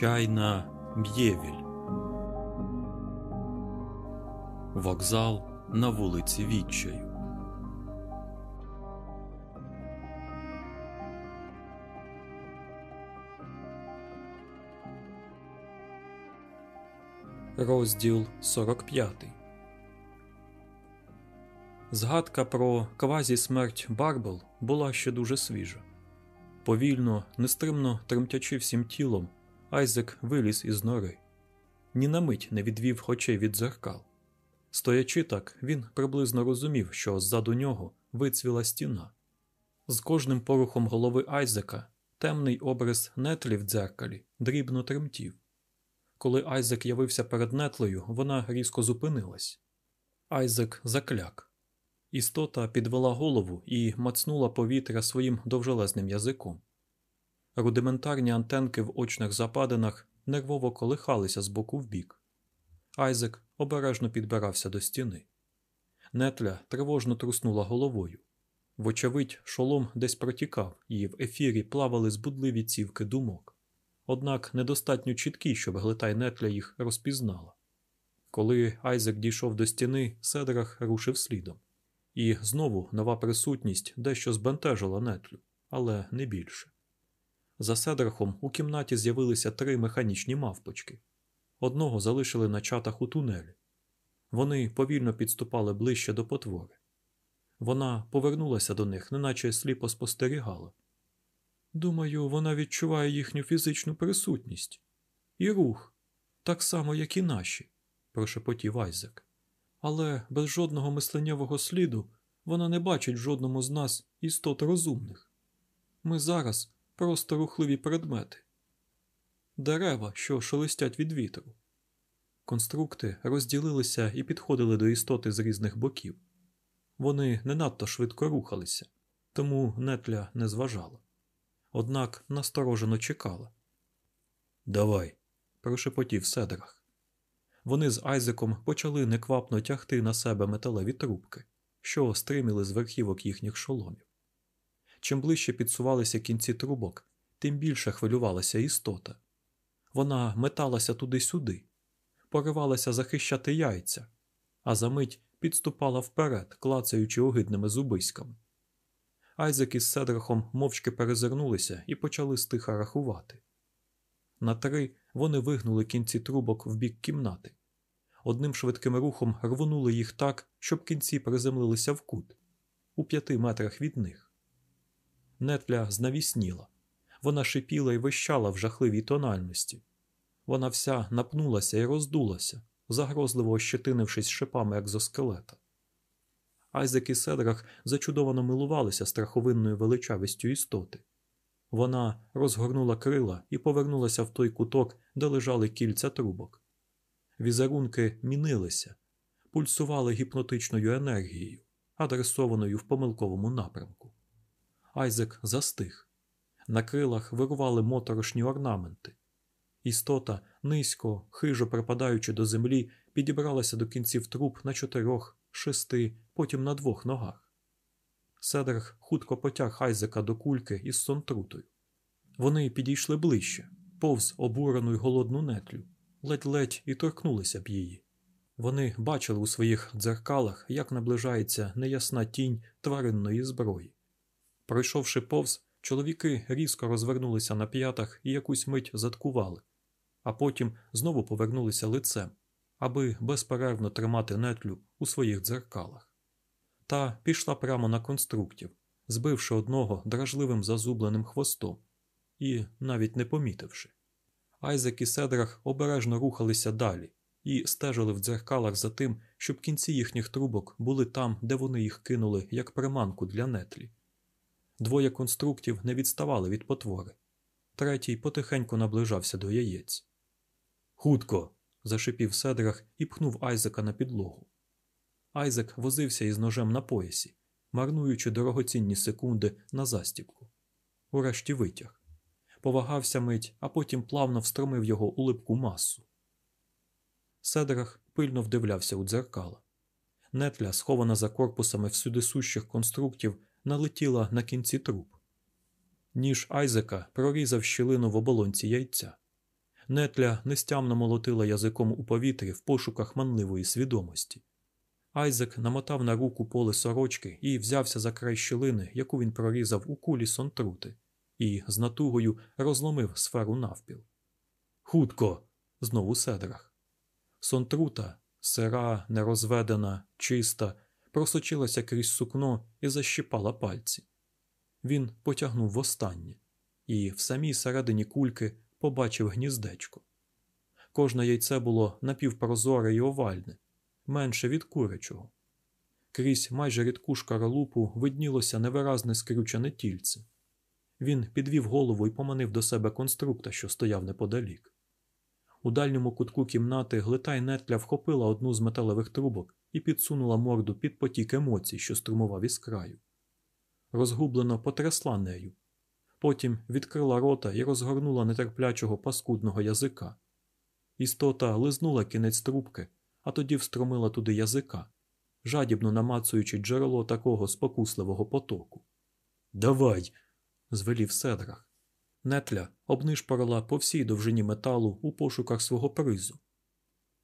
Чайна Б'євіль. Вокзал на вулиці Відчаю. Розділ 45 Згадка про квазі-смерть Барбел була ще дуже свіжа. Повільно, нестримно тремтячи всім тілом, Айзек виліз із нори. Ні на мить не відвів очей від дзеркал. Стоячи так, він приблизно розумів, що ззаду нього вицвіла стіна. З кожним порухом голови Айзека темний образ нетлі в дзеркалі дрібно тремтів. Коли Айзек явився перед нетлею, вона різко зупинилась. Айзек закляк. Істота підвела голову і мацнула повітря своїм довжелезним язиком. Рудиментарні антенки в очних западинах нервово колихалися з боку в бік. Айзек обережно підбирався до стіни. Нетля тривожно труснула головою. Вочевидь, шолом десь протікав, і в ефірі плавали збудливі цівки думок. Однак недостатньо чіткі, щоб глитай нетля їх розпізнала. Коли Айзек дійшов до стіни, Седрах рушив слідом. І знову нова присутність дещо збентежила нетлю, але не більше. За Седрахом у кімнаті з'явилися три механічні мавпочки. Одного залишили на чатах у тунелі. Вони повільно підступали ближче до потвори. Вона повернулася до них, неначе сліпо спостерігала. Думаю, вона відчуває їхню фізичну присутність і рух, так само, як і наші, прошепотів Айзек. Але без жодного мисленнєвого сліду вона не бачить жодному з нас істот розумних. Ми зараз просто рухливі предмети, дерева, що шелестять від вітру. Конструкти розділилися і підходили до істоти з різних боків. Вони не надто швидко рухалися, тому нетля не зважала. Однак насторожено чекала. Давай, прошепотів Седрах. Вони з Айзеком почали неквапно тягти на себе металеві трубки, що стриміли з верхівок їхніх шоломів. Чим ближче підсувалися кінці трубок, тим більше хвилювалася істота. Вона металася туди-сюди, поривалася захищати яйця, а за мить підступала вперед, клацаючи огидними зубиськами. Айзек із Седрахом мовчки перезирнулися і почали стиха рахувати. На три вони вигнули кінці трубок в бік кімнати. Одним швидким рухом рвонули їх так, щоб кінці приземлилися в кут, у п'яти метрах від них. Нетля знавісніла. Вона шипіла і вищала в жахливій тональності. Вона вся напнулася і роздулася, загрозливо ощетинившись шипами екзоскелета. Айзек і Седрах зачудовано милувалися страховинною величавістю істоти. Вона розгорнула крила і повернулася в той куток, де лежали кільця трубок. Візерунки мінилися, пульсували гіпнотичною енергією, адресованою в помилковому напрямку. Айзек застиг. На крилах вирували моторошні орнаменти. Істота, низько, хижо припадаючи до землі, підібралася до кінців труб на чотирьох, шести, потім на двох ногах. Седрах хутко потяг Айзека до кульки із сонтрутою. Вони підійшли ближче, повз обурену й голодну нетлю, ледь-ледь і торкнулися б її. Вони бачили у своїх дзеркалах, як наближається неясна тінь тваринної зброї. Пройшовши повз, чоловіки різко розвернулися на п'ятах і якусь мить заткували, а потім знову повернулися лицем, аби безперервно тримати нетлю у своїх дзеркалах. Та пішла прямо на конструктів, збивши одного дражливим зазубленим хвостом і навіть не помітивши. Айзек і Седрах обережно рухалися далі і стежили в дзеркалах за тим, щоб кінці їхніх трубок були там, де вони їх кинули як приманку для нетлі. Двоє конструктів не відставали від потвори. Третій потихеньку наближався до яєць. Хутко. зашипів Седрах і пхнув Айзека на підлогу. Айзек возився із ножем на поясі, марнуючи дорогоцінні секунди на застіпку. Урешті витяг. Повагався мить, а потім плавно встромив його у липку масу. Седрах пильно вдивлявся у дзеркала. Нетля, схована за корпусами всюдисущих конструктів, налетіла на кінці труб. Ніж Айзека прорізав щілину в оболонці яйця. Нетля нестямно молотила язиком у повітрі в пошуках манливої свідомості. Айзек намотав на руку поле сорочки і взявся за край щілини, яку він прорізав у кулі сонтрути, і з натугою розломив сферу навпіл. Хутко. знову седрах. Сонтрута, сира, нерозведена, чиста, просочилася крізь сукно і защіпала пальці. Він потягнув востаннє, і в самій середині кульки побачив гніздечко. Кожне яйце було напівпрозоре і овальне, менше від курячого. Крізь майже рідку шкаралупу виднілося невиразне скрючене тільце. Він підвів голову і поманив до себе конструкта, що стояв неподалік. У дальньому кутку кімнати глитай нетля вхопила одну з металевих трубок і підсунула морду під потік емоцій, що струмував із краю. Розгублено потрясла нею. Потім відкрила рота і розгорнула нетерплячого паскудного язика. Істота лизнула кінець трубки, а тоді встромила туди язика, жадібно намацуючи джерело такого спокусливого потоку. Давай. звелів Седрах. Нетля обнишпорила по всій довжині металу у пошуках свого призу.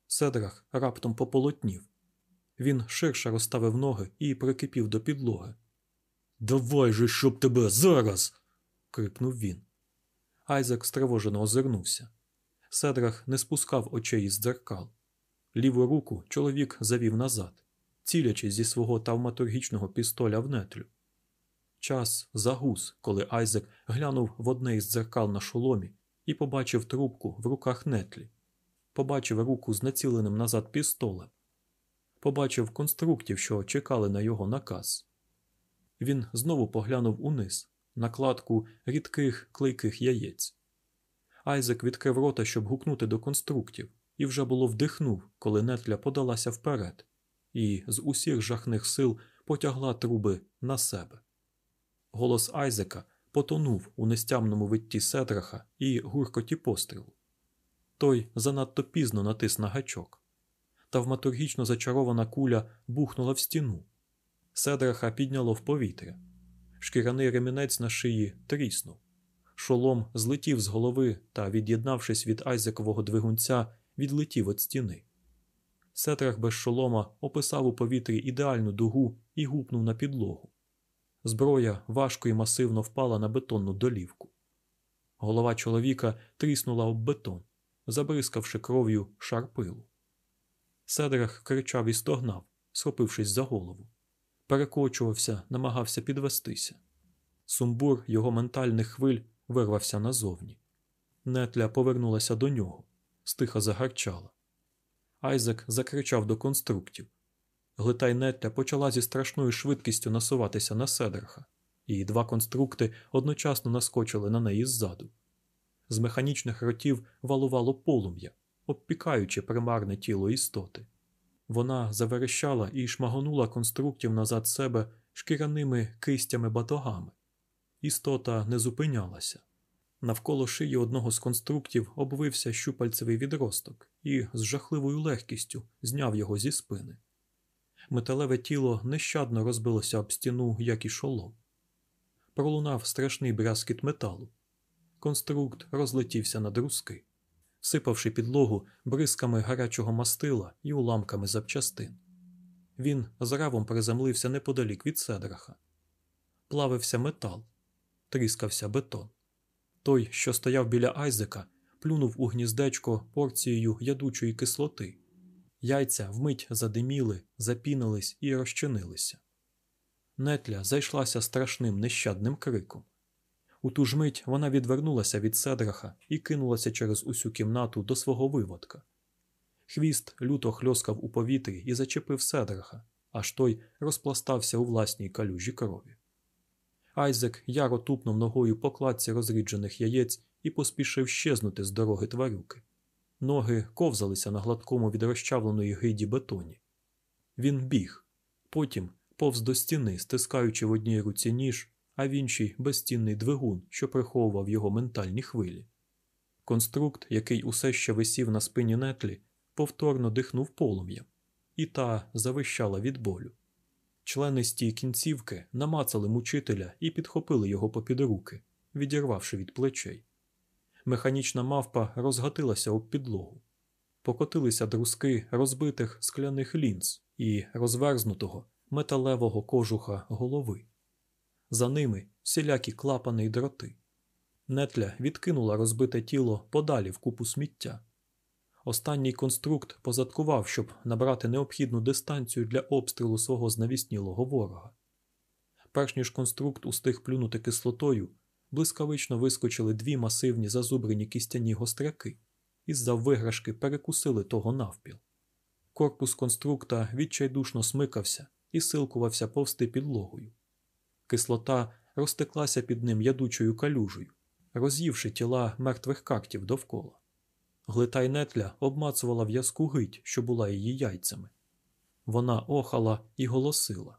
Седрах раптом пополотнів. Він ширше розставив ноги і прикипів до підлоги. Давай же, щоб тебе зараз. крикнув він. Айзек стривожено озирнувся. Седрах не спускав очей із дзеркал. Ліву руку чоловік завів назад, цілячись зі свого тавматургічного пістоля в нетлю. Час загус, коли Айзек глянув в одне із дзеркал на шоломі і побачив трубку в руках нетлі, побачив руку з націленим назад пістолем, побачив конструктів, що чекали на його наказ. Він знову поглянув униз, на кладку рідких клейких яєць. Айзек відкрив рота, щоб гукнути до конструктів, і вже було вдихнув, коли нетля подалася вперед, і з усіх жахних сил потягла труби на себе. Голос Айзека потонув у нестямному витті Седраха і гуркоті пострілу. Той занадто пізно натис на гачок. Тавматургічно зачарована куля бухнула в стіну. Седраха підняло в повітря. Шкіряний ремінець на шиї тріснув. Шолом злетів з голови та, від'єднавшись від Айзекового двигунця, відлетів від стіни. Сетрах без шолома описав у повітрі ідеальну дугу і гупнув на підлогу. Зброя важко і масивно впала на бетонну долівку. Голова чоловіка тріснула об бетон, забризкавши кров'ю шар пилу. Седрах кричав і стогнав, схопившись за голову. Перекочувався, намагався підвестися. Сумбур його ментальних хвиль вирвався назовні. Нетля повернулася до нього, стиха загарчала. Айзек закричав до конструктів. Глитай нетля почала зі страшною швидкістю насуватися на Седраха, і два конструкти одночасно наскочили на неї ззаду. З механічних ротів валувало полум'я, обпікаючи примарне тіло істоти. Вона заверещала і шмагонула конструктів назад себе шкіряними кистями батогами. Істота не зупинялася. Навколо шиї одного з конструктів обвився щупальцевий відросток і з жахливою легкістю зняв його зі спини. Металеве тіло нещадно розбилося об стіну, як і шолом. Пролунав страшний брязкіт металу. Конструкт розлетівся на друзки, сипавши підлогу бризками гарячого мастила і уламками запчастин. Він з равом приземлився неподалік від седраха. Плавився метал, тріскався бетон. Той, що стояв біля Айзека, плюнув у гніздечко порцією ядучої кислоти. Яйця вмить задиміли, запінились і розчинилися. Нетля зайшлася страшним нещадним криком. У ту ж мить вона відвернулася від седраха і кинулася через усю кімнату до свого виводка. Хвіст люто хльоскав у повітрі і зачепив седраха, аж той розпластався у власній калюжі крові. Айзек яро тупнув ногою по кладці розріджених яєць і поспішив щезнути з дороги тварюки. Ноги ковзалися на гладкому від розчавленої гиді бетоні. Він біг, потім повз до стіни, стискаючи в одній руці ніж, а в іншій безцінний двигун, що приховував його ментальні хвилі. Конструкт, який усе ще висів на спині нетлі, повторно дихнув полум'ям, і та завищала від болю. Членисті кінцівки намацали мучителя і підхопили його попід руки, відірвавши від плечей. Механічна мавпа розгатилася об підлогу. Покотилися друзки розбитих скляних лінз і розверзнутого металевого кожуха голови. За ними всілякі клапани й дроти. Нетля відкинула розбите тіло подалі в купу сміття. Останній конструкт позадкував, щоб набрати необхідну дистанцію для обстрілу свого знавіснілого ворога. Перш ніж конструкт устиг плюнути кислотою, блискавично вискочили дві масивні зазубрені кістяні гостряки і з-за виграшки перекусили того навпіл. Корпус конструкта відчайдушно смикався і силкувався повсти підлогою. Кислота розтеклася під ним ядучою калюжею, роз'ївши тіла мертвих кактів довкола. Глитай нетля обмацувала в'язку гить, що була її яйцями. Вона охала і голосила.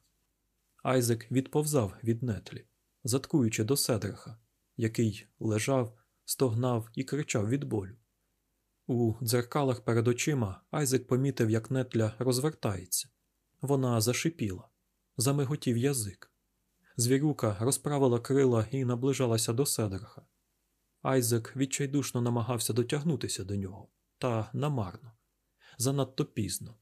Айзек відповзав від нетлі, заткуючи до Седриха, який лежав, стогнав і кричав від болю. У дзеркалах перед очима Айзек помітив, як нетля розвертається. Вона зашипіла, замиготів язик. Звірюка розправила крила і наближалася до Седриха. Айзек відчайдушно намагався дотягнутися до нього, та намарно, занадто пізно.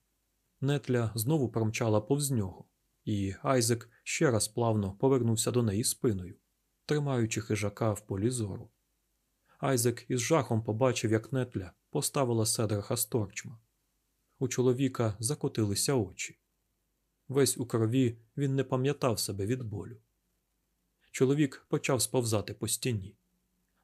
Нетля знову промчала повз нього, і Айзек ще раз плавно повернувся до неї спиною, тримаючи хижака в полі зору. Айзек із жахом побачив, як нетля поставила Седраха з торчма. У чоловіка закотилися очі. Весь у крові він не пам'ятав себе від болю. Чоловік почав сповзати по стіні.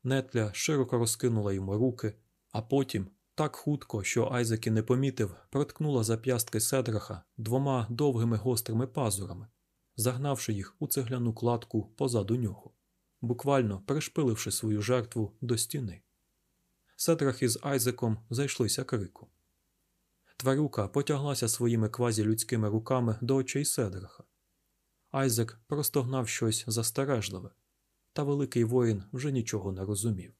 Нетля широко розкинула йому руки, а потім, так хутко, що Айзек і не помітив, проткнула зап'ястки Седраха двома довгими гострими пазурами, загнавши їх у цегляну кладку позаду нього, буквально пришпиливши свою жертву до стіни. Седрах із Айзеком зайшлися крику. Тварюка потяглася своїми квазілюдськими руками до очей Седраха. Айзек простогнав щось застережливе, та великий воїн вже нічого не розумів.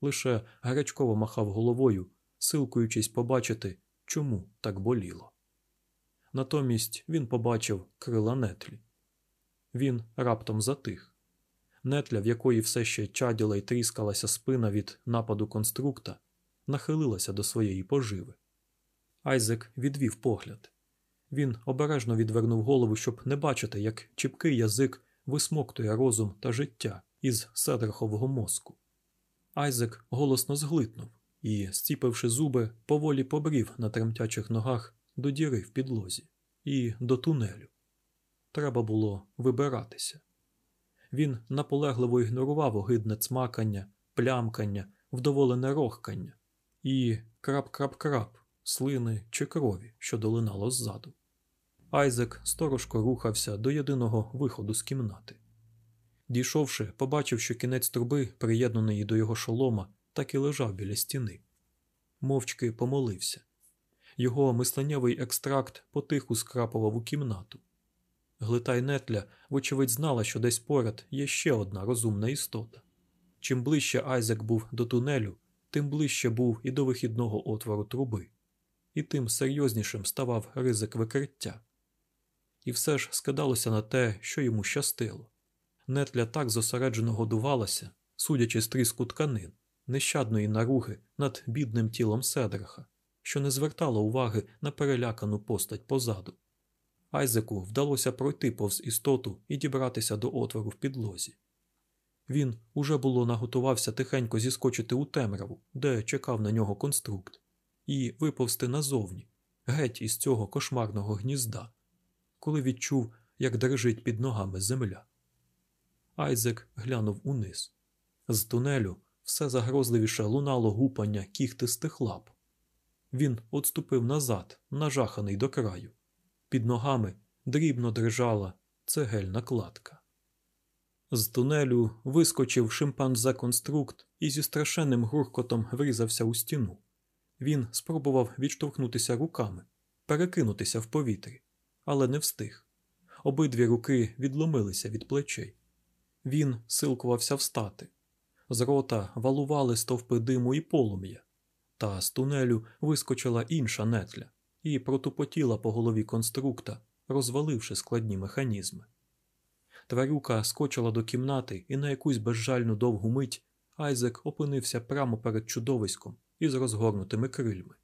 Лише гарячково махав головою, силкуючись побачити, чому так боліло. Натомість він побачив крила нетлі. Він раптом затих. Нетля, в якої все ще чаділа й тріскалася спина від нападу конструкта, нахилилася до своєї поживи. Айзек відвів погляд. Він обережно відвернув голову, щоб не бачити, як чіпкий язик висмоктує розум та життя із седрахового мозку. Айзек голосно зглитнув і, стіпивши зуби, поволі побрів на тремтячих ногах до діри в підлозі і до тунелю. Треба було вибиратися. Він наполегливо ігнорував огидне цмакання, плямкання, вдоволене рохкання і крап-крап-крап слини чи крові, що долинало ззаду. Айзек сторожко рухався до єдиного виходу з кімнати. Дійшовши, побачив, що кінець труби, приєднаний до його шолома, так і лежав біля стіни. Мовчки помолився. Його мисленнєвий екстракт потиху скрапував у кімнату. Глитай нетля, вочевидь, знала, що десь поряд є ще одна розумна істота. Чим ближче Айзек був до тунелю, тим ближче був і до вихідного отвору труби, і тим серйознішим ставав ризик викриття. І все ж скидалося на те, що йому щастило. Нетля так зосереджено годувалася, судячи з тріску тканин, нещадної наруги над бідним тілом Седраха, що не звертала уваги на перелякану постать позаду. Айзеку вдалося пройти повз істоту і дібратися до отвору в підлозі. Він уже було наготувався тихенько зіскочити у темряву, де чекав на нього конструкт, і виповзти назовні, геть із цього кошмарного гнізда, коли відчув, як дрижить під ногами земля. Айзек глянув униз. З тунелю все загрозливіше лунало гупання кіхтистих лап. Він отступив назад, нажаханий до краю. Під ногами дрібно дрижала цегельна кладка. З тунелю вискочив шимпанзе конструкт і зі страшенним гуркотом врізався у стіну. Він спробував відштовхнутися руками, перекинутися в повітрі, але не встиг. Обидві руки відломилися від плечей. Він силкувався встати. З рота валували стовпи диму і полум'я, та з тунелю вискочила інша нетля і протупотіла по голові конструкта, розваливши складні механізми. Тварюка скочила до кімнати і на якусь безжальну довгу мить Айзек опинився прямо перед чудовиськом із розгорнутими крильми.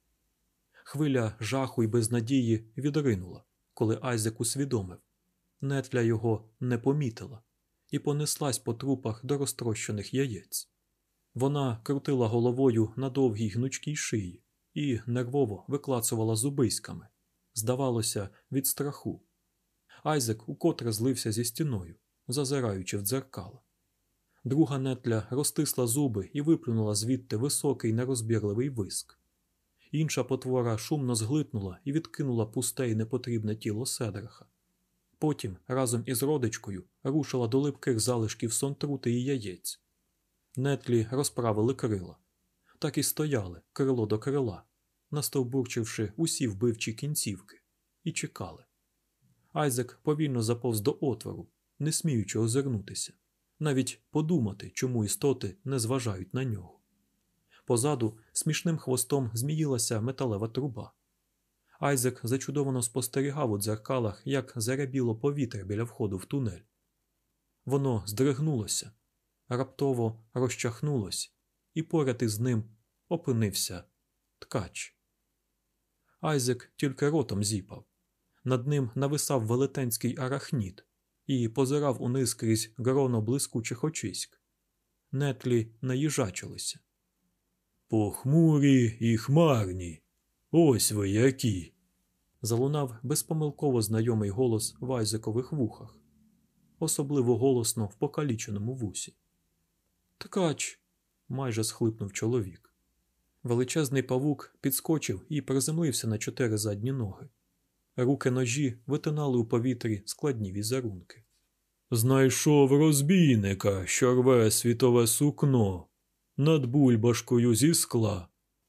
Хвиля жаху і безнадії відринула, коли Айзек усвідомив. Нетля його не помітила і понеслась по трупах до розтрощених яєць. Вона крутила головою на довгій гнучкій шиї і нервово виклацувала зубиськами, здавалося, від страху. Айзек укотре злився зі стіною, зазираючи в дзеркала. Друга нетля розтисла зуби і виплюнула звідти високий нерозбірливий виск. Інша потвора шумно зглитнула і відкинула пусте й непотрібне тіло Седраха. Потім, разом із родичкою, рушила до липких залишків сонтрути і яєць. Нетлі розправили крила. Так і стояли крило до крила, настовбурчивши усі вбивчі кінцівки, і чекали. Айзек повільно заповз до отвору, не сміючи озирнутися, навіть подумати, чому істоти не зважають на нього. Позаду смішним хвостом зміїлася металева труба. Айзек зачудовано спостерігав у дзеркалах, як зарябіло повітря біля входу в тунель. Воно здригнулося, раптово розчахнулось, і поряд із ним опинився ткач. Айзек тільки ротом зіпав. Над ним нависав велетенський арахніт і позирав униз крізь гроно блискучих очиськ. Нетлі наїжачилися. Похмурі і хмарні. Ось ви які. Залунав безпомилково знайомий голос в Айзекових вухах, особливо голосно в покаліченому вусі. Ткач. майже схлипнув чоловік. Величезний павук підскочив і приземлився на чотири задні ноги. Руки ножі витинали у повітрі складні візерунки. Знайшов розбійника, що рве світове сукно над бульбашкою зі скла,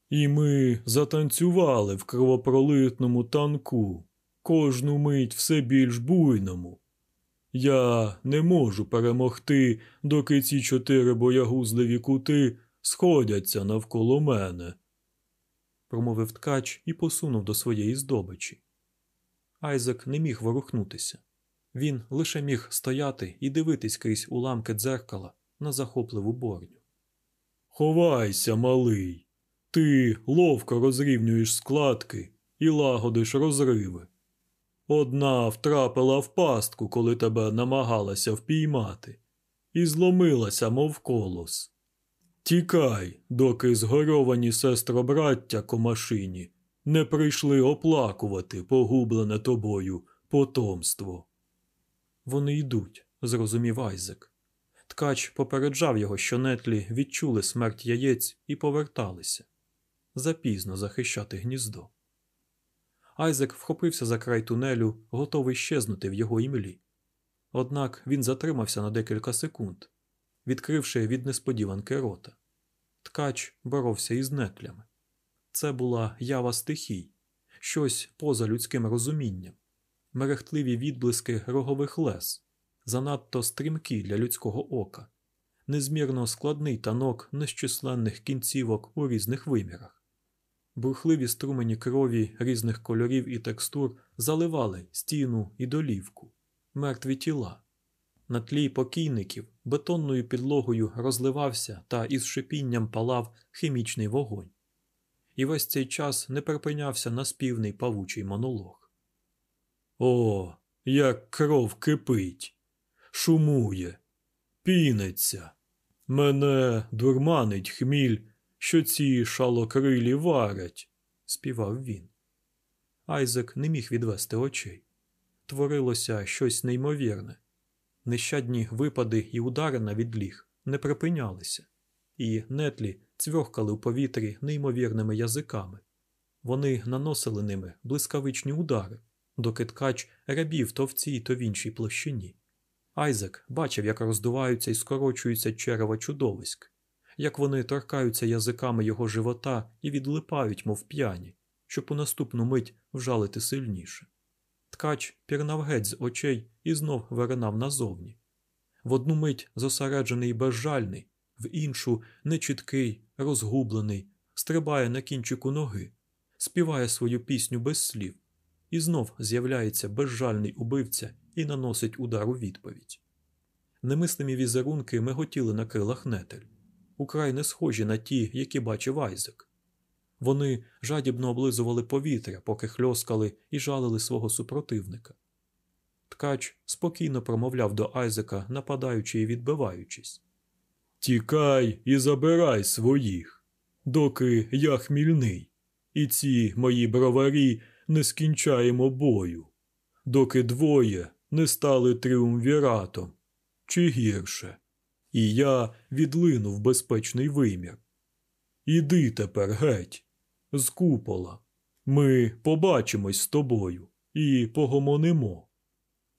і ми затанцювали в кровопролитному танку, кожну мить все більш буйному. Я не можу перемогти, доки ці чотири боягузливі кути сходяться навколо мене, промовив ткач і посунув до своєї здобичі. Айзек не міг ворухнутися. Він лише міг стояти і дивитись крізь уламки дзеркала на захопливу борню. Ховайся, малий, ти ловко розрівнюєш складки і лагодиш розриви. Одна втрапила в пастку, коли тебе намагалася впіймати, і зломилася, мов колос. Тікай, доки згорьовані сестробраття комашині не прийшли оплакувати погублене тобою потомство. Вони йдуть, зрозумів Айзек. Ткач попереджав його, що нетлі відчули смерть яєць і поверталися запізно захищати гніздо. Айзек вхопився за край тунелю, готовий щезнути в його імлі. Однак він затримався на декілька секунд, відкривши від несподіванки рота. Ткач боровся із нетлями. Це була ява стихій, щось поза людським розумінням, мерехтливі відблиски рогових лес, занадто стрімкі для людського ока, незмірно складний танок нещисленних кінцівок у різних вимірах. Бурхливі струмені крові різних кольорів і текстур заливали стіну і долівку, мертві тіла. На тлі покійників бетонною підлогою розливався та із шипінням палав хімічний вогонь. І весь цей час не припинявся наспівний павучий монолог. О, як кров кипить, шумує, піниться. Мене дурманить хміль що ці шалокрилі варять, співав він. Айзек не міг відвести очей. Творилося щось неймовірне. Нещадні випади і удари на відліг не припинялися, і нетлі цвьохкали в повітрі неймовірними язиками. Вони наносили ними блискавичні удари, доки ткач рябів то в цій, то в іншій площині. Айзек бачив, як роздуваються і скорочуються черева чудовиськ, як вони торкаються язиками його живота і відлипають, мов п'яні, щоб у наступну мить вжалити сильніше. Ткач пірнав геть з очей і знов виринав назовні. В одну мить зосереджений і безжальний, в іншу нечіткий, розгублений, стрибає на кінчику ноги, співає свою пісню без слів, і знов з'являється безжальний убивця і наносить удар у відповідь. Немислимі візерунки миготіли на крилах нетель украй не схожі на ті, які бачив Айзек. Вони жадібно облизували повітря, поки хльоскали і жалили свого супротивника. Ткач спокійно промовляв до Айзека, нападаючи і відбиваючись. Тікай і забирай своїх, доки я хмільний, і ці мої броварі не скінчаємо бою, доки двоє не стали тріумвіратом, чи гірше, і я відлину в безпечний вимір. Іди тепер геть, з купола. Ми побачимось з тобою і погомонимо.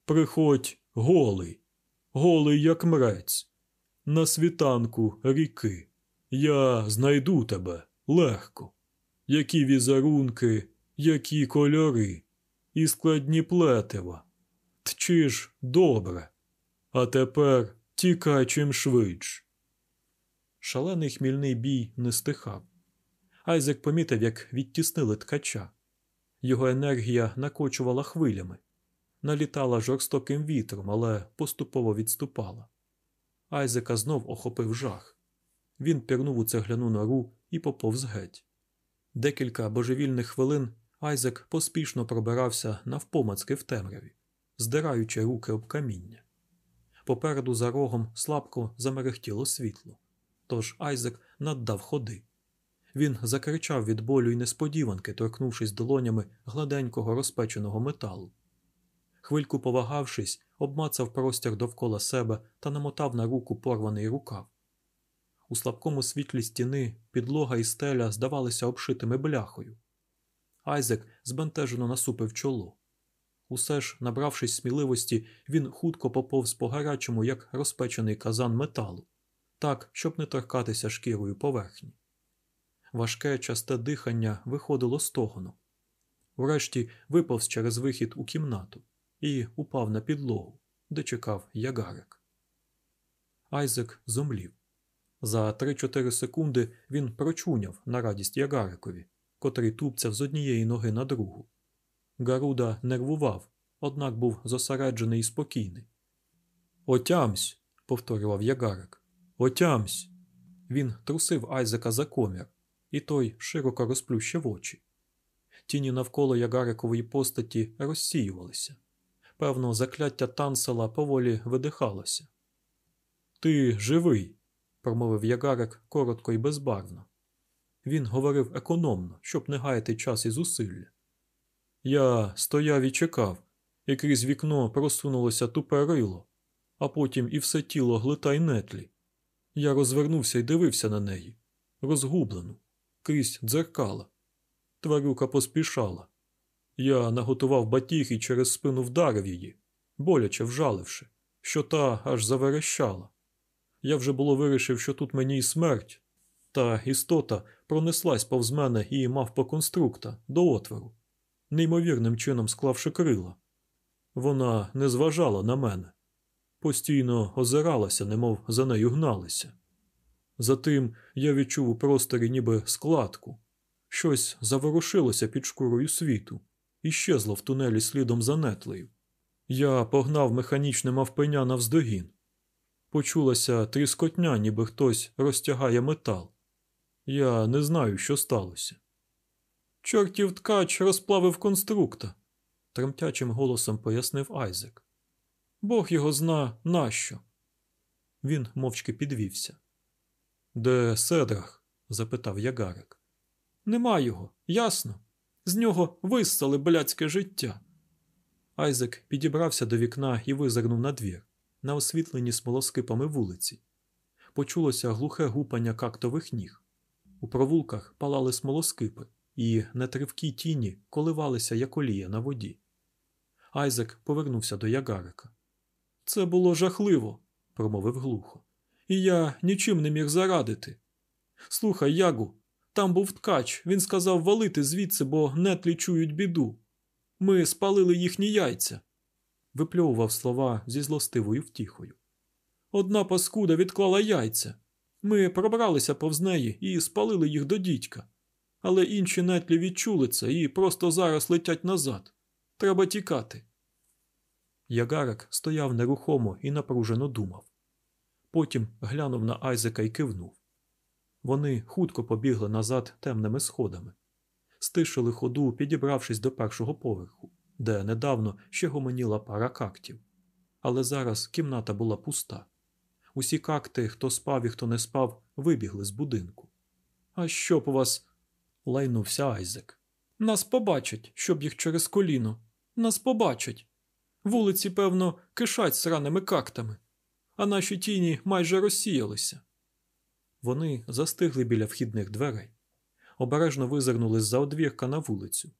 Приходь голий, голий, як мрець, на світанку ріки. Я знайду тебе легко. Які візерунки, які кольори, і складні плетива. Тчи ж добре. А тепер тікай чим швидш. Шалений хмільний бій не стихав. Айзек помітив, як відтіснили ткача. Його енергія накочувала хвилями, налітала жорстоким вітром, але поступово відступала. Айзека знов охопив жах. Він пірнув у цегляну нору і поповз геть. Декілька божевільних хвилин Айзек поспішно пробирався навпомацки в темряві, здираючи руки об каміння. Попереду за рогом слабко замерехтіло світло, тож Айзек наддав ходи. Він закричав від болю й несподіванки, торкнувшись долонями гладенького розпеченого металу. Хвильку повагавшись, обмацав простір довкола себе та намотав на руку порваний рукав. У слабкому світлі стіни підлога і стеля здавалися обшитими бляхою. Айзек збентежено насупив чоло. Усе ж, набравшись сміливості, він хутко поповз по гарячому, як розпечений казан металу, так, щоб не торкатися шкірою поверхні. Важке часте дихання виходило з тогону. Врешті виповз через вихід у кімнату і упав на підлогу, де чекав ягарик. Айзек зомлів. За 3-4 секунди він прочуняв на радість ягарикові, котрий тупцяв з однієї ноги на другу. Гаруда нервував, однак був зосереджений і спокійний. Отямсь, повторював ягарик. Отямсь. Він трусив Айзека за комір, і той широко розплющив очі. Тіні навколо ягарикової постаті розсіювалися. Певно, закляття тансела поволі видихалося. Ти живий, промовив ягарик коротко і безбарвно. Він говорив економно, щоб не гаяти час і зусилля. Я стояв і чекав, і крізь вікно просунулося тупе рило, а потім і все тіло глита й нетлі. Я розвернувся і дивився на неї, розгублену, крізь дзеркала. Тварюка поспішала. Я наготував батіг і через спину вдарив її, боляче вжаливши, що та аж заверещала. Я вже було вирішив, що тут мені й смерть, та істота пронеслась повз мене і мав по конструкта до отвору, неймовірним чином склавши крила. Вона не зважала на мене, постійно озиралася, немов за нею гналися. Затим я відчув у просторі ніби складку. Щось заворушилося під шкурою світу і щезло в тунелі слідом за нетлею. Я погнав механічне мавпеня навздогін. Почулася тріскотня, ніби хтось розтягає метал. Я не знаю, що сталося. Чортів ткач розплавив конструкта, тремтячим голосом пояснив Айзек. Бог його зна нащо. Він мовчки підвівся. Де Седрах? запитав ягарик. Нема його, ясно. З нього виссали блядське життя. Айзек підібрався до вікна і визирнув на двір, на освітленні смолоскипами вулиці. Почулося глухе гупання кактових ніг. У провулках палали смолоскипи, і нетривкі тіні коливалися, як олія на воді. Айзек повернувся до ягарика. Це було жахливо, промовив глухо. І я нічим не міг зарадити. Слухай, Ягу, там був ткач, він сказав валити звідси, бо нетлі чують біду. Ми спалили їхні яйця. Випльовував слова зі злостивою втіхою. Одна паскуда відклала яйця. Ми пробралися повз неї і спалили їх до дідька. Але інші нетлі відчули це і просто зараз летять назад. Треба тікати. Ягарик стояв нерухомо і напружено думав. Потім глянув на Айзека і кивнув. Вони хутко побігли назад темними сходами, стишили ходу, підібравшись до першого поверху, де недавно ще гомоніла пара кактів. Але зараз кімната була пуста. Усі какти, хто спав і хто не спав, вибігли з будинку. А що б у вас? лайнувся Айзек. Нас побачать, щоб їх через коліно. Нас побачать. Вулиці, певно, кишать сраними кактами, а наші тіні майже розсіялися. Вони застигли біля вхідних дверей, обережно визирнули з-за одвірка на вулицю.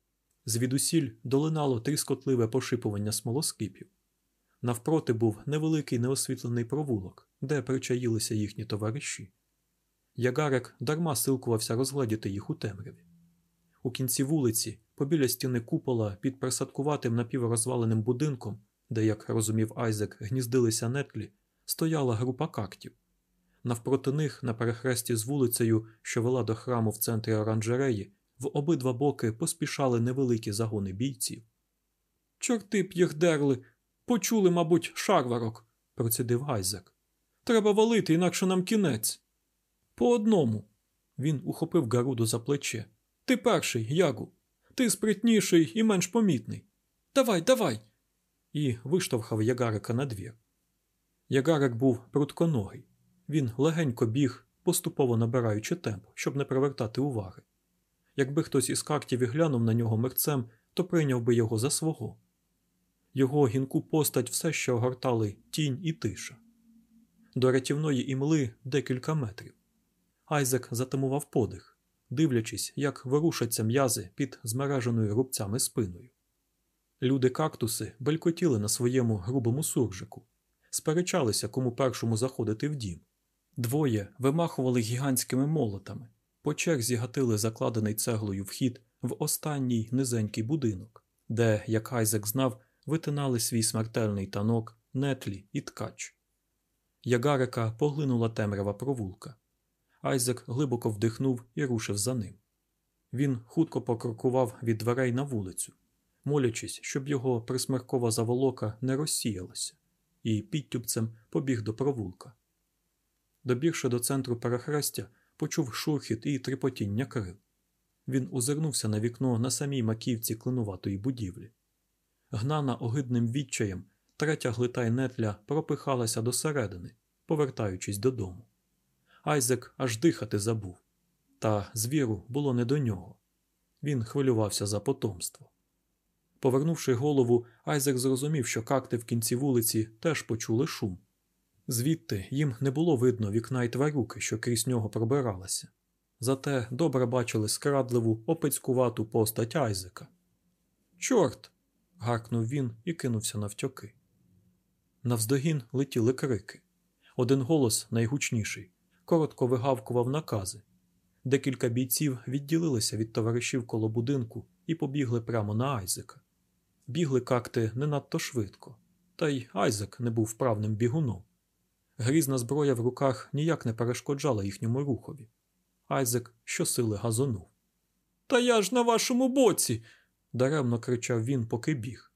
Звідусіль долинало тріскотливе пошипування смолоскипів. Навпроти був невеликий неосвітлений провулок, де причаїлися їхні товариші. Ягарик дарма силкувався розгледіти їх у темряві. У кінці вулиці, побіля стіни купола, під присадкуватим напіврозваленим будинком, де, як розумів Айзек, гніздилися нетлі, стояла група кактів. Навпроти них, на перехресті з вулицею, що вела до храму в центрі оранжереї, в обидва боки поспішали невеликі загони бійців. Чорти б їх дерли, почули, мабуть, шарварок, процідив Айзек. Треба валити, інакше нам кінець. По одному. Він ухопив Гаруду за плече. Ти перший, Ягу. Ти спритніший і менш помітний. Давай, давай. І виштовхав Ягарика на двір. Ягарик був прутконогий. Він легенько біг, поступово набираючи темп, щоб не привертати уваги. Якби хтось із кактів і глянув на нього мерцем, то прийняв би його за свого. Його гінку постать все ще огортали тінь і тиша. До рятівної імли декілька метрів. Айзек затамував подих, дивлячись, як ворушаться м'язи під змереженою рубцями спиною. Люди кактуси белькотіли на своєму грубому суржику, сперечалися, кому першому заходити в дім. Двоє вимахували гігантськими молотами, по черзі гатили закладений цеглою вхід в останній низенький будинок, де, як Айзек знав, витинали свій смертельний танок, нетлі і ткач. Ягарика поглинула темрява провулка. Айзек глибоко вдихнув і рушив за ним. Він хутко покрокував від дверей на вулицю, молячись, щоб його присмеркова заволока не розсіялася, і підтюбцем побіг до провулка. Добігши до центру перехрестя, почув шурхіт і тріпотіння крил. Він озирнувся на вікно на самій маківці клинуватої будівлі. Гнана огидним відчаєм, третя глита й нетля пропихалася досередини, повертаючись додому. Айзек аж дихати забув, та звіру було не до нього. Він хвилювався за потомство. Повернувши голову, Айзек зрозумів, що какти в кінці вулиці теж почули шум. Звідти їм не було видно вікна й тварюки, що крізь нього пробиралася. Зате добре бачили скрадливу, опецькувату постать Айзека. Чорт. гаркнув він і кинувся навтьоки. Навздогін летіли крики. Один голос найгучніший, коротко вигавкував накази. Декілька бійців відділилися від товаришів коло будинку і побігли прямо на Айзека. Бігли какти не надто швидко, та й Айзек не був вправним бігуном. Грізна зброя в руках ніяк не перешкоджала їхньому рухові. Айзек щосили газонув. Та я ж на вашому боці. даремно кричав він, поки біг.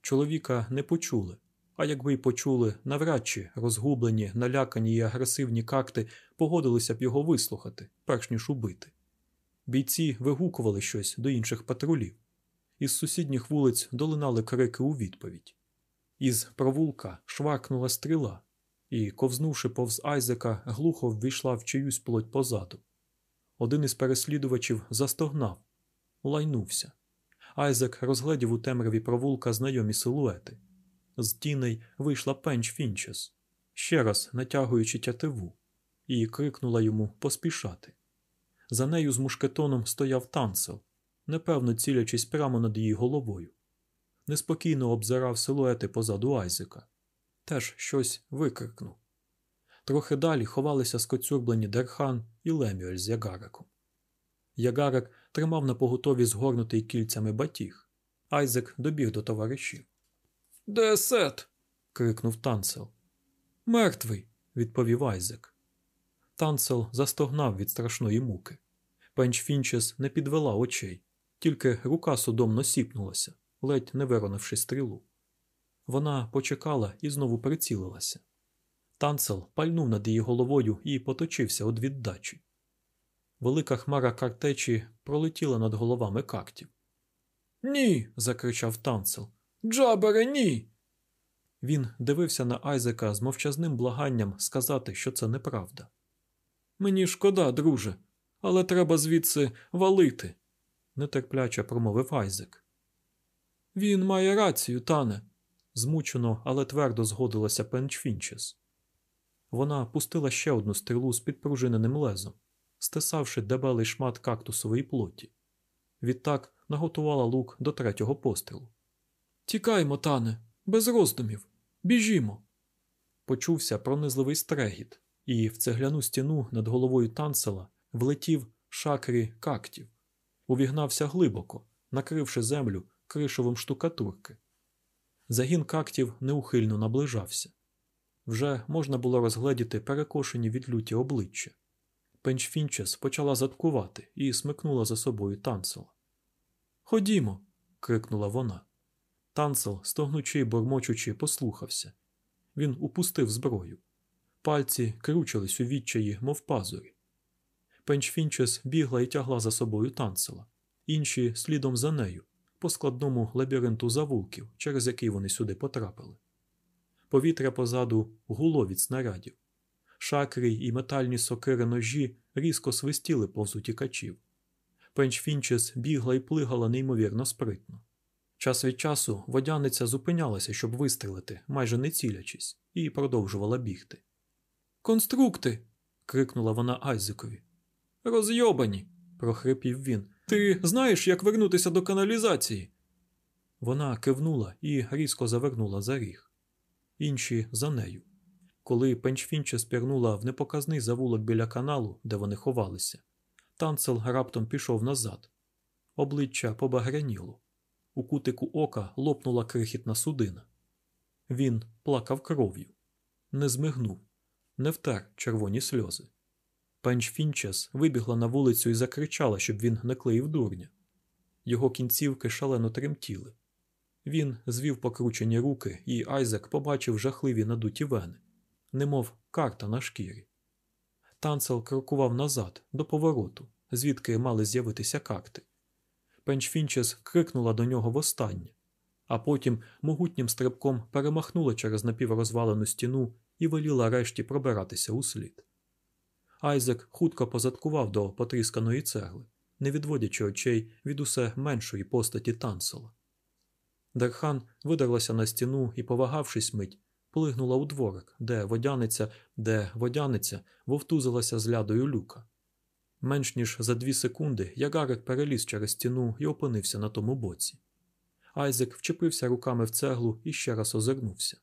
Чоловіка не почули, а якби й почули, навряд чи розгублені, налякані і агресивні какти погодилися б його вислухати, перш ніж убити. Бійці вигукували щось до інших патрулів. Із сусідніх вулиць долинали крики у відповідь. Із провулка шваркнула стріла, і, ковзнувши повз Айзека, глухо ввійшла в чиюсь плоть позаду. Один із переслідувачів застогнав, лайнувся. Айзек розгледів у темряві провулка знайомі силуети. З тіней вийшла пенч Фінчес, ще раз натягуючи тятиву, і крикнула йому поспішати. За нею з мушкетоном стояв танцел, непевно цілячись прямо над її головою. Неспокійно обзирав силуети позаду Айзека. Теж щось викрикнув. Трохи далі ховалися скоцюрблені Дерхан і Лемюель з Ягариком. Ягарик тримав на поготові згорнутий кільцями батіг. Айзек добіг до товаришів. Де сет? крикнув танцел. Мертвий, відповів Айзек. Танцел застогнав від страшної муки. Пенч Фінчес не підвела очей, тільки рука судомно сіпнулася, ледь не виронивши стрілу. Вона почекала і знову прицілилася. Танцел пальнув над її головою і поточився од віддачі. Велика хмара картечі пролетіла над головами кактів. Ні. закричав танцел. Джабере, ні. Він дивився на Айзека з мовчазним благанням сказати, що це неправда. Мені шкода, друже, але треба звідси валити, нетерпляче промовив Айзек. Він має рацію, тане, змучено, але твердо згодилася Пенчфінчес. Вона пустила ще одну стрілу з підпружиненим лезом, стисавши дебелий шмат кактусової плоті. Відтак наготувала лук до третього пострілу. Тікаймо, тане, без роздумів. Біжімо. Почувся пронизливий стрегіт, і в цегляну стіну над головою танцела влетів шакрі кактів, увігнався глибоко, накривши землю кришовим штукатурки. Загін кактів неухильно наближався. Вже можна було розгледіти перекошені від люті обличчя. Пенчфінчес почала заткувати і смикнула за собою танцела. Ходімо. крикнула вона. Танцел, стогнучи й бормочучи, послухався. Він упустив зброю. Пальці кручились у відчаї, мов пазурі. Пенчфінчес бігла і тягла за собою танцела, інші слідом за нею, по складному лабіринту завулків, через який вони сюди потрапили. Повітря позаду гуло від снарядів. Шакрі і метальні сокири ножі різко свистіли повз утікачів. Пенчфінчес бігла і плигала неймовірно спритно. Час від часу водяниця зупинялася, щоб вистрелити, майже не цілячись, і продовжувала бігти. Конструкти. крикнула вона Айзекові. Розйобані. прохрипів він. Ти знаєш, як вернутися до каналізації? Вона кивнула і різко завернула за ріг. Інші за нею. Коли Пенчфінче спірнула в непоказний завулок біля каналу, де вони ховалися, танцел раптом пішов назад. Обличчя побагряніло. У кутику ока лопнула крихітна судина. Він плакав кров'ю, не змигнув, не втер червоні сльози. Пенч Фінчес вибігла на вулицю і закричала, щоб він не клеїв дурня. Його кінцівки шалено тремтіли. Він звів покручені руки, і Айзек побачив жахливі надуті вени, немов карта на шкірі. Танцел крокував назад, до повороту, звідки мали з'явитися карти. Пенчфінчес крикнула до нього востаннє, а потім могутнім стрибком перемахнула через напіврозвалену стіну і веліла решті пробиратися у слід. Айзек хутко позадкував до потрісканої цегли, не відводячи очей від усе меншої постаті танцела. Дерхан видерлася на стіну і, повагавшись мить, плигнула у дворик, де водяниця, де водяниця вовтузилася з лядою люка. Менш ніж за дві секунди Ягарик переліз через стіну і опинився на тому боці. Айзек вчепився руками в цеглу і ще раз озирнувся.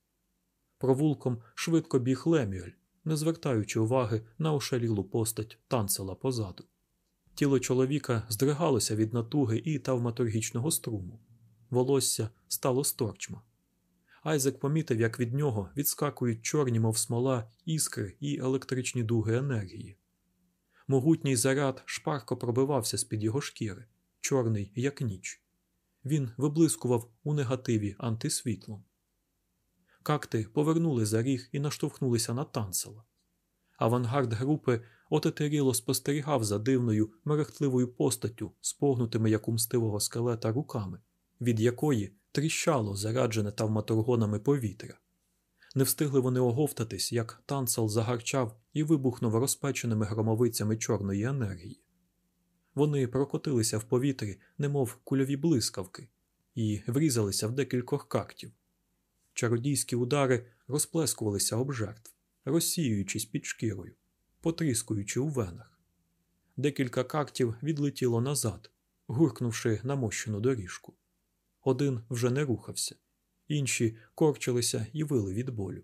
Провулком швидко біг Лемюель, не звертаючи уваги на ошалілу постать танцела позаду. Тіло чоловіка здригалося від натуги і тавматургічного струму. Волосся стало сторчма. Айзек помітив, як від нього відскакують чорні, мов смола, іскри і електричні дуги енергії. Могутній заряд шпарко пробивався з під його шкіри, чорний, як ніч. Він виблискував у негативі антисвітлом. Какти повернули за ріг і наштовхнулися на танцела. Авангард групи отетеріло спостерігав за дивною, мерехтливою постаттю, спогнутими як у мстивого скелета руками, від якої тріщало заряджене тавматургонами повітря. Не встигли вони оговтатись, як танцел загарчав і вибухнув розпеченими громовицями чорної енергії. Вони прокотилися в повітрі, немов кульові блискавки, і врізалися в декількох кактів. Чародійські удари розплескувалися об жертв, розсіюючись під шкірою, потріскуючи у венах. Декілька кактів відлетіло назад, гуркнувши на мощену доріжку. Один вже не рухався, інші корчилися і вили від болю.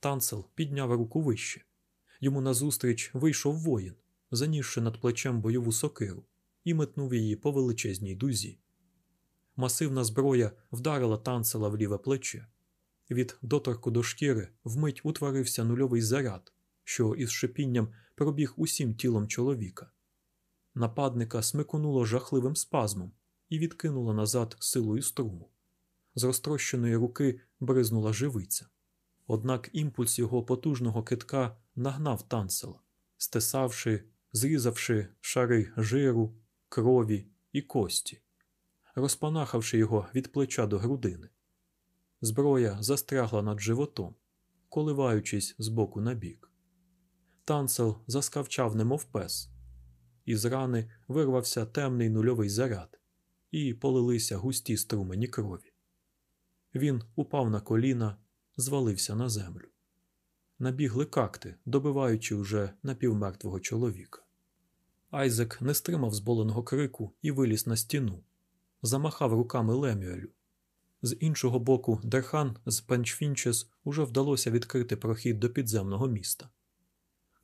Танцел підняв руку вище. Йому назустріч вийшов воїн, занісши над плечем бойову сокиру, і метнув її по величезній дузі. Масивна зброя вдарила танцела в ліве плече. Від доторку до шкіри вмить утворився нульовий заряд, що із шипінням пробіг усім тілом чоловіка. Нападника смиконуло жахливим спазмом і відкинуло назад силою струму. З розтрощеної руки бризнула живиця. Однак імпульс його потужного китка нагнав танцела, стисавши, зрізавши шари жиру, крові і кості, розпанахавши його від плеча до грудини. Зброя застрягла над животом, коливаючись з боку на бік. Танцел заскавчав, немов пес. Із рани вирвався темний нульовий заряд, і полилися густі струмені крові. Він упав на коліна, звалився на землю. Набігли какти, добиваючи уже напівмертвого чоловіка. Айзек не стримав зболеного крику і виліз на стіну, замахав руками Лемюелю. З іншого боку, Дерхан з Пенчфінчес уже вдалося відкрити прохід до підземного міста.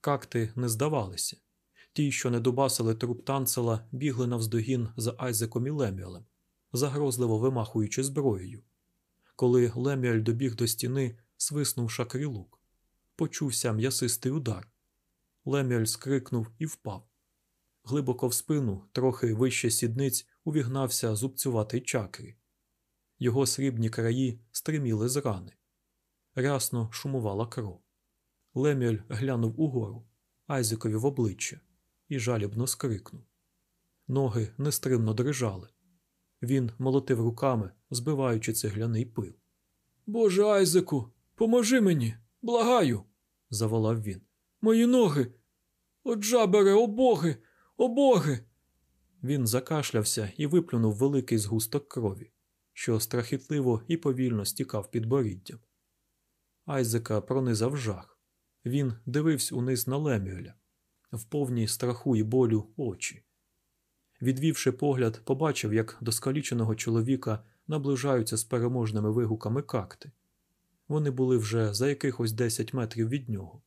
Какти не здавалися. Ті, що не дубасили труп танцела, бігли навздогін за Айзеком і Лемюелем, загрозливо вимахуючи зброєю. Коли Лемюель добіг до стіни, свиснув шакрілук. Почувся м'ясистий удар. Лемюель скрикнув і впав. Глибоко в спину, трохи вище сідниць, увігнався зубцюватий чакрі. Його срібні краї стриміли з рани. Рясно шумувала кров. Лемюель глянув угору, Айзекові в обличчя і жалібно скрикнув. Ноги нестримно дрижали. Він молотив руками, збиваючи цегляний пил. Боже Айзеку, поможи мені, благаю, заволав він. Мої ноги. От жабере, о боги, о боги. Він закашлявся і виплюнув великий згусток крові, що страхітливо і повільно стікав під боріддям. Айзека пронизав жах. Він дивився униз на Лемюеля, в повній страху і болю очі. Відвівши погляд, побачив, як до скаліченого чоловіка наближаються з переможними вигуками какти. Вони були вже за якихось 10 метрів від нього.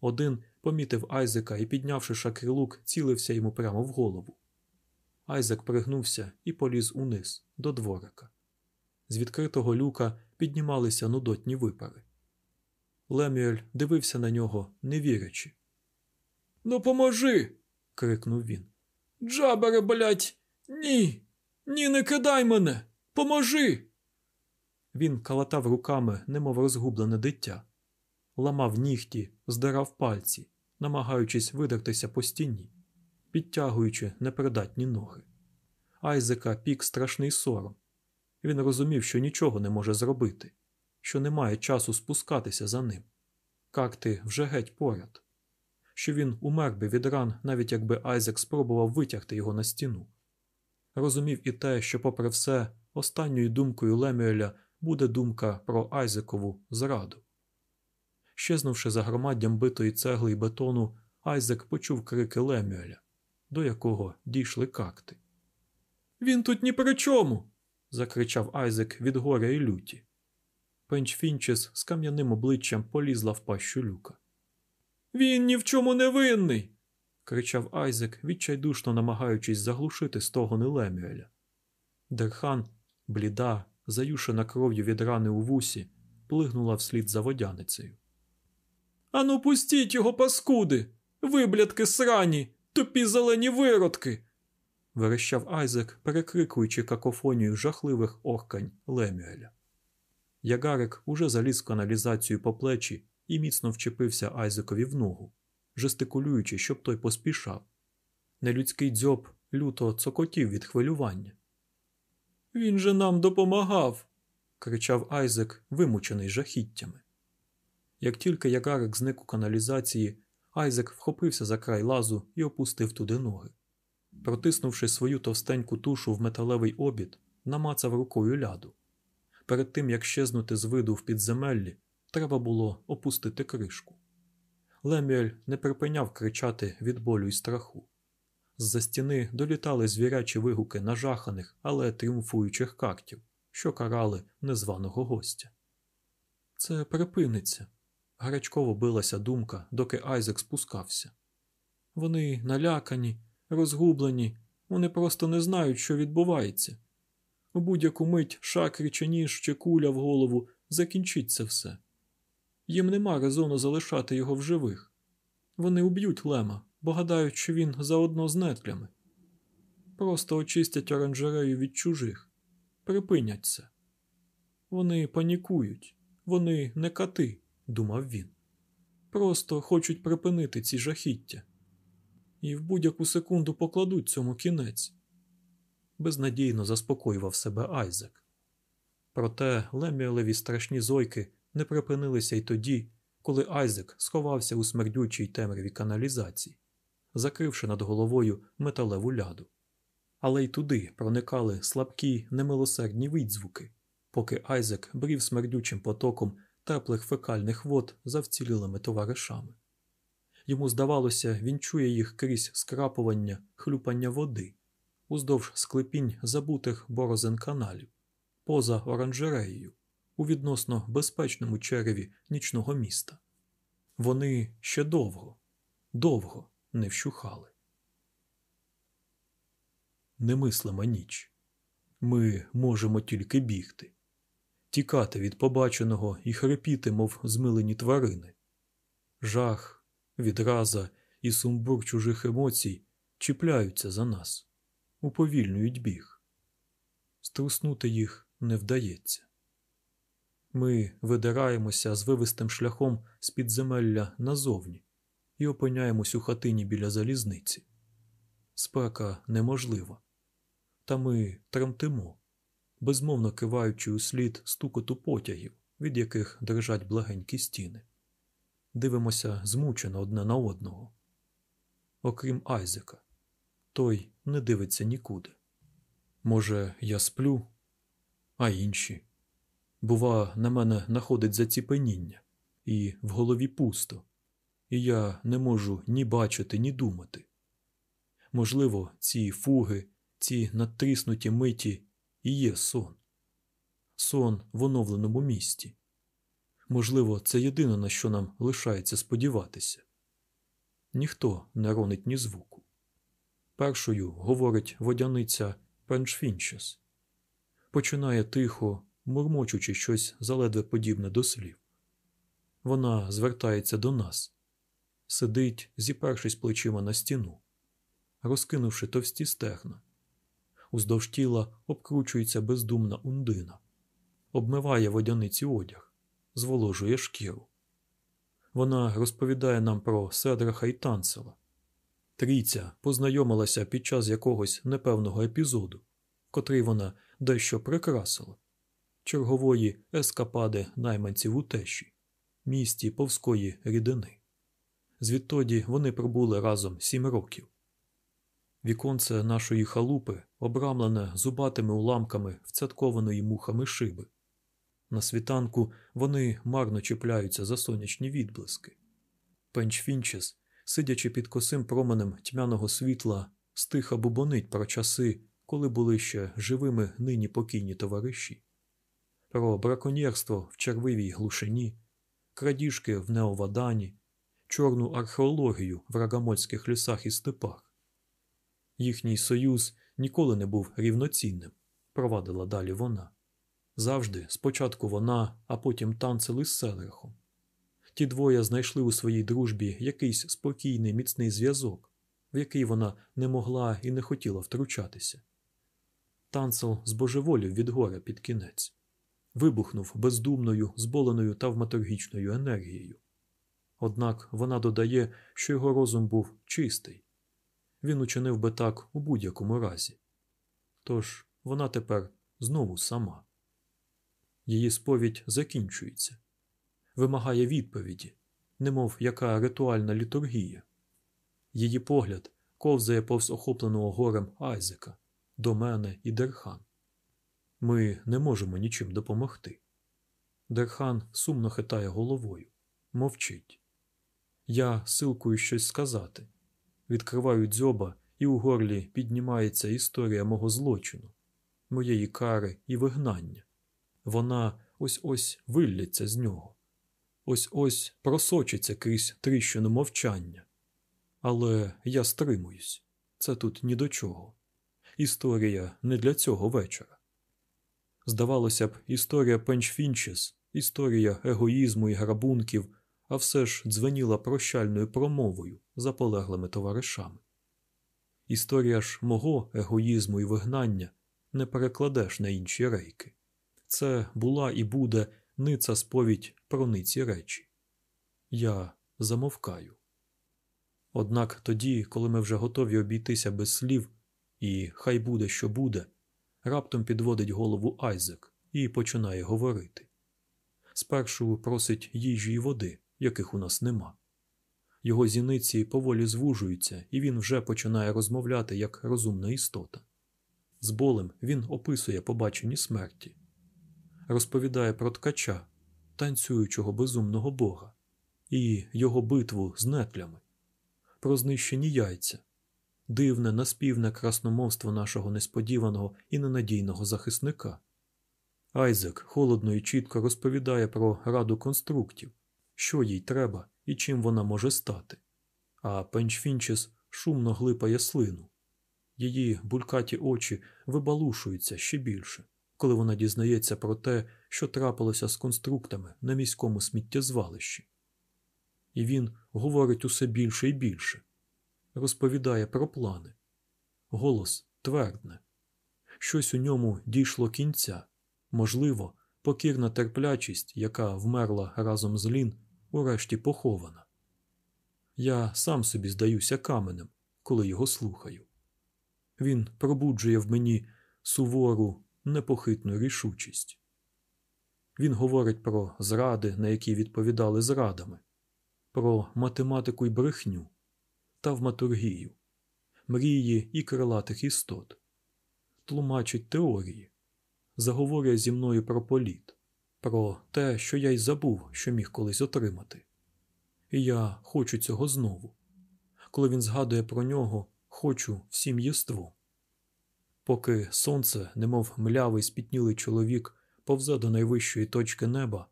Один помітив Айзека і, піднявши шакрилук, цілився йому прямо в голову. Айзек пригнувся і поліз униз, до дворика. З відкритого люка піднімалися нудотні випари. Лемюель дивився на нього, не вірячи. Допоможи. крикнув він. Джабере, блять, ні. Ні, не кидай мене. Поможи. Він калатав руками, немов розгублене дитя, ламав нігті, здирав пальці, намагаючись видертися по стіні, підтягуючи непридатні ноги. Айзека пік страшний сором. Він розумів, що нічого не може зробити, що немає часу спускатися за ним. Какти вже геть поряд, що він умер би від ран, навіть якби Айзек спробував витягти його на стіну. Розумів і те, що, попри все, останньою думкою Лемюеля буде думка про Айзекову зраду. Щезнувши за громаддям битої цегли й бетону, Айзек почув крики Лемюеля, до якого дійшли какти. Він тут ні при чому. Закричав Айзек від горя і люті. Пенч Фінчес з кам'яним обличчям полізла в пащу люка. Він ні в чому не винний. кричав Айзек, відчайдушно намагаючись заглушити стогони Лемюеля. Дерхан, бліда, заюшена кров'ю від рани у вусі, плигнула вслід за водяницею. Ану, пустіть його, паскуди, виблядки срані, тупі зелені виродки. Верещав Айзек, перекрикуючи какофонію жахливих оркань Лемюеля. Ягарик уже заліз в каналізацію по плечі і міцно вчепився Айзекові в ногу, жестикулюючи, щоб той поспішав. Нелюдський дзьоб люто цокотів від хвилювання. Він же нам допомагав. кричав Айзек, вимучений жахіттями. Як тільки ягарик зник у каналізації, Айзек вхопився за край лазу і опустив туди ноги. Протиснувши свою товстеньку тушу в металевий обід, намацав рукою ляду. Перед тим як щезнути з виду в підземеллі, треба було опустити кришку. Лемюель не припиняв кричати від болю і страху. З-за стіни долітали звірячі вигуки нажаханих, але тріумфуючих кактів, що карали незваного гостя. Це припиниться. Гарячково билася думка, доки Айзек спускався. Вони налякані, розгублені, вони просто не знають, що відбувається. У будь-яку мить шакрі чи ніж чи куля в голову закінчиться все. Їм нема резону залишати його в живих. Вони уб'ють Лема, бо гадають, що він заодно з нетлями. Просто очистять оранжерею від чужих, припинять це. Вони панікують, вони не кати, думав він. Просто хочуть припинити ці жахіття. І в будь-яку секунду покладуть цьому кінець. Безнадійно заспокоював себе Айзек. Проте леміолеві страшні зойки не припинилися й тоді, коли Айзек сховався у смердючій темряві каналізації, закривши над головою металеву ляду. Але й туди проникали слабкі немилосердні відзвуки, поки Айзек брів смердючим потоком теплих фекальних вод за вцілілими товаришами. Йому здавалося, він чує їх крізь скрапування, хлюпання води, уздовж склепінь забутих борозен каналів, поза оранжереєю, у відносно безпечному череві нічного міста. Вони ще довго, довго не вщухали. Немислима ніч. Ми можемо тільки бігти, тікати від побаченого і хрипіти, мов змилені тварини. Жах, відраза і сумбур чужих емоцій чіпляються за нас, уповільнюють біг. Струснути їх не вдається. Ми видираємося з вивистим шляхом з підземелля назовні і опиняємось у хатині біля залізниці. Спека неможлива, та ми тремтимо, безмовно киваючи у слід стукоту потягів, від яких дрижать благенькі стіни. Дивимося змучено одне на одного. Окрім Айзека, той не дивиться нікуди. Може, я сплю, а інші. Бува, на мене находить заціпеніння, і в голові пусто, і я не можу ні бачити, ні думати. Можливо, ці фуги, ці надтріснуті миті і є сон, сон в оновленому місті. Можливо, це єдине, на що нам лишається сподіватися. Ніхто не ронить ні звуку. Першою говорить водяниця Пенчфінчес. Починає тихо, мурмочучи щось заледве подібне до слів. Вона звертається до нас, сидить, зіпершись плечима на стіну, розкинувши товсті стегна. Уздовж тіла обкручується бездумна ундина, обмиває водяниці одяг, зволожує шкіру. Вона розповідає нам про Седраха і Танцела. Трійця познайомилася під час якогось непевного епізоду, котрий вона дещо прикрасила чергової ескапади найманців у тещі, місті повської рідини. Звідтоді вони пробули разом сім років. Віконце нашої халупи обрамлене зубатими уламками вцяткованої мухами шиби. На світанку вони марно чіпляються за сонячні відблиски. Пенчфінчес, сидячи під косим променем тьмяного світла, стиха бубонить про часи, коли були ще живими нині покійні товариші, про браконьєрство в червивій глушині, крадіжки в Неовадані, чорну археологію в рагамольських лісах і степах. Їхній союз ніколи не був рівноцінним, провадила далі вона. Завжди спочатку вона, а потім танцели з Селерхом. Ті двоє знайшли у своїй дружбі якийсь спокійний міцний зв'язок, в який вона не могла і не хотіла втручатися. Танцел збожеволів від горя під кінець, вибухнув бездумною, зболеною тавматургічною енергією. Однак вона додає, що його розум був чистий. Він учинив би так у будь-якому разі. Тож вона тепер знову сама. Її сповідь закінчується, вимагає відповіді, немов яка ритуальна літургія. Її погляд ковзає повз охопленого горем Айзека, до мене і Дерхан. Ми не можемо нічим допомогти. Дерхан сумно хитає головою, мовчить. Я силкую щось сказати. Відкриваю дзьоба, і у горлі піднімається історія мого злочину, моєї кари і вигнання. Вона ось ось вилляться з нього, ось ось просочиться крізь тріщину мовчання. Але я стримуюсь це тут ні до чого. Історія не для цього вечора. Здавалося б, історія Пенчфінчес, історія егоїзму і грабунків, а все ж дзвеніла прощальною промовою за полеглими товаришами. Історія ж мого егоїзму і вигнання не перекладеш на інші рейки. Це була і буде ниця сповідь про ниці речі. Я замовкаю. Однак тоді, коли ми вже готові обійтися без слів, і хай буде, що буде, раптом підводить голову Айзек і починає говорити. Спершу просить їжі й води, яких у нас нема. Його зіниці поволі звужуються, і він вже починає розмовляти як розумна істота. З болем він описує побачені смерті, розповідає про ткача, танцюючого безумного бога, і його битву з нетлями, про знищені яйця, дивне наспівне красномовство нашого несподіваного і ненадійного захисника. Айзек холодно і чітко розповідає про раду конструктів, що їй треба і чим вона може стати. А Пенчфінчес шумно глипає слину. Її булькаті очі вибалушуються ще більше, коли вона дізнається про те, що трапилося з конструктами на міському сміттєзвалищі. І він говорить усе більше і більше, розповідає про плани. Голос твердне. Щось у ньому дійшло кінця, можливо, покірна терплячість, яка вмерла разом з Лін, урешті похована. Я сам собі здаюся каменем, коли його слухаю. Він пробуджує в мені сувору, непохитну рішучість. Він говорить про зради, на які відповідали зрадами, про математику й брехню, тавматургію, мрії і крилатих істот, тлумачить теорії, заговорює зі мною про політ, про те, що я й забув, що міг колись отримати. І я хочу цього знову. Коли він згадує про нього, хочу всім єством. Поки сонце, немов млявий спітнілий чоловік, повзе до найвищої точки неба,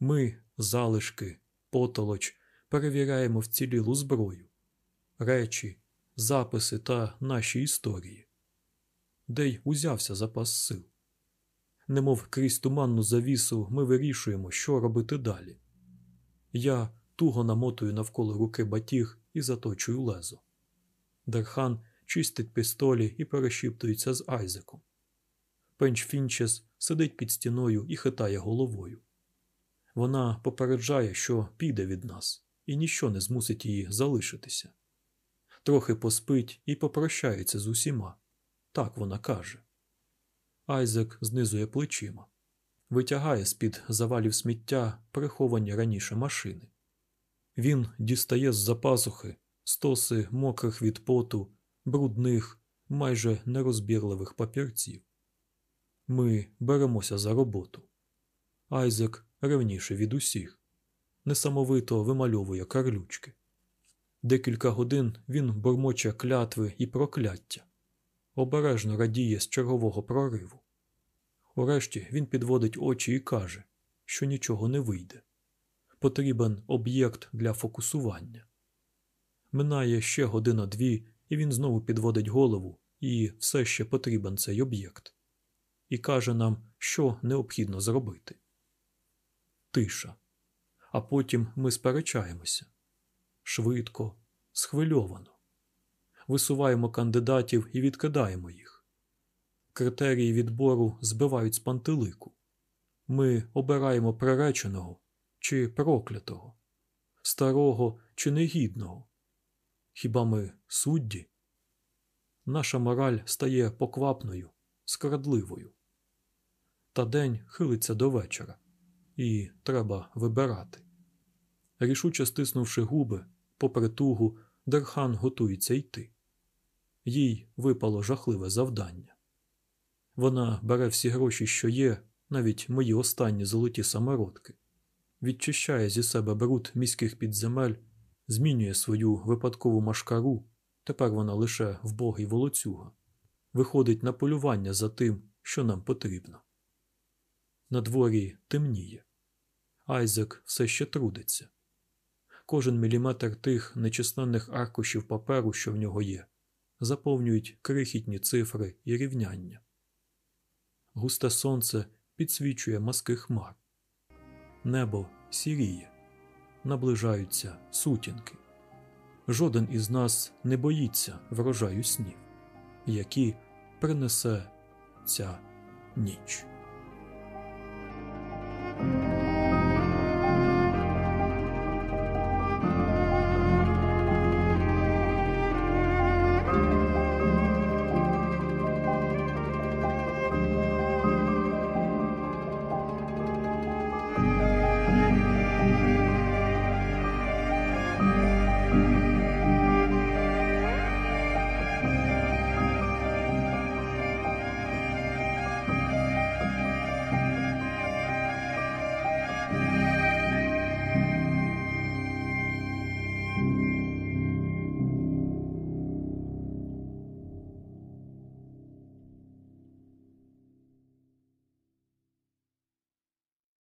ми, залишки, потолоч, перевіряємо вцілілу зброю, речі, записи та наші історії. Де й узявся запас сил. Немов крізь туманну завісу, ми вирішуємо, що робити далі. Я туго намотую навколо руки батіг і заточую лезо. Дерхан чистить пістолі і перешіптується з Айзеком. Пенч Фінчес сидить під стіною і хитає головою. Вона попереджає, що піде від нас, і ніщо не змусить її залишитися. Трохи поспить і попрощається з усіма. Так вона каже. Айзек знизує плечима, витягає з під завалів сміття приховані раніше машини. Він дістає з за пазухи стоси мокрих від поту, брудних, майже нерозбірливих папірців. Ми беремося за роботу. Айзек ревніше від усіх, несамовито вимальовує карлючки. Декілька годин він бормоче клятви і прокляття, обережно радіє з чергового прориву. Урешті він підводить очі і каже, що нічого не вийде. Потрібен об'єкт для фокусування. Минає ще година-дві, і він знову підводить голову, і все ще потрібен цей об'єкт. І каже нам, що необхідно зробити. Тиша. А потім ми сперечаємося швидко, схвильовано. Висуваємо кандидатів і відкидаємо їх. Критерії відбору збивають з пантелику. Ми обираємо приреченого чи проклятого, старого чи негідного. Хіба ми судді? Наша мораль стає поквапною, скрадливою. Та день хилиться до вечора, і треба вибирати. Рішуче стиснувши губи, попри тугу, Дерхан готується йти. Їй випало жахливе завдання. Вона бере всі гроші, що є, навіть мої останні золоті самородки, відчищає зі себе бруд міських підземель, змінює свою випадкову машкару. Тепер вона лише вбогий волоцюга, виходить на полювання за тим, що нам потрібно. На дворі темніє. Айзек все ще трудиться. Кожен міліметр тих нечисленних аркушів паперу, що в нього є, заповнюють крихітні цифри і рівняння. Густе сонце підсвічує маски хмар. Небо сіріє, наближаються сутінки. Жоден із нас не боїться врожаю снів, які принесе ця ніч.